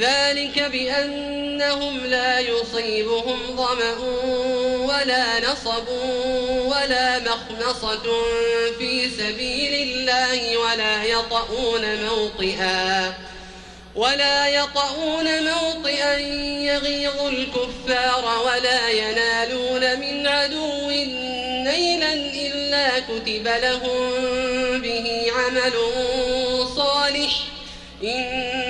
ذلك بأنهم لا يصيبهم ظمأ ولا نصب ولا مخنصة في سبيل الله ولا يطؤون موطئا ولا يطؤون موطئا يغيظ الكفار ولا ينالون من عدو نيلا إلا كتب لهم به عمل صالح إن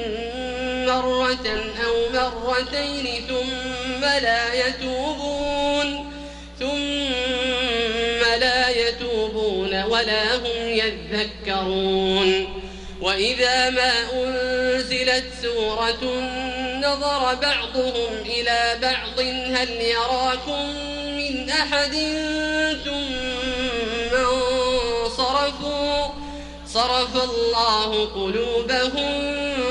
مرة أو مرتين ثم لا يتوبون ثم لا يتوبون ولا هم يذكرون. وإذا ما أنزلت سورة نظر بعضهم إلى بعض هل يراكم من أحد؟ ثم انصرفوا صرف الله قلوبهم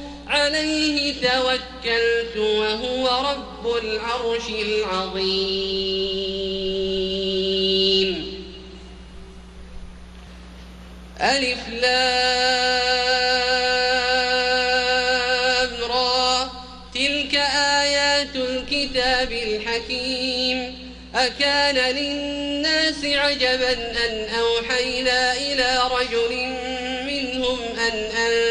عليه توكلت وهو رب العرش العظيم. ألف لام را. تلك آيات الكتاب الحكيم. أكان للناس عجبا أن أوحينا إلى رجل منهم أن أنذر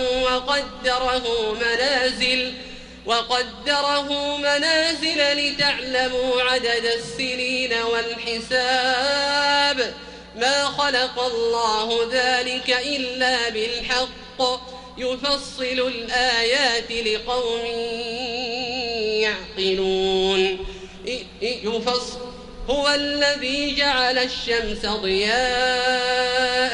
وقدره منازل وقدره منازل لتعلموا عدد السنين والحساب. ما خلق الله ذلك إلا بالحق. يفصل الآيات لقوم يعقلون. يفصل هو الذي جعل الشمس ضياء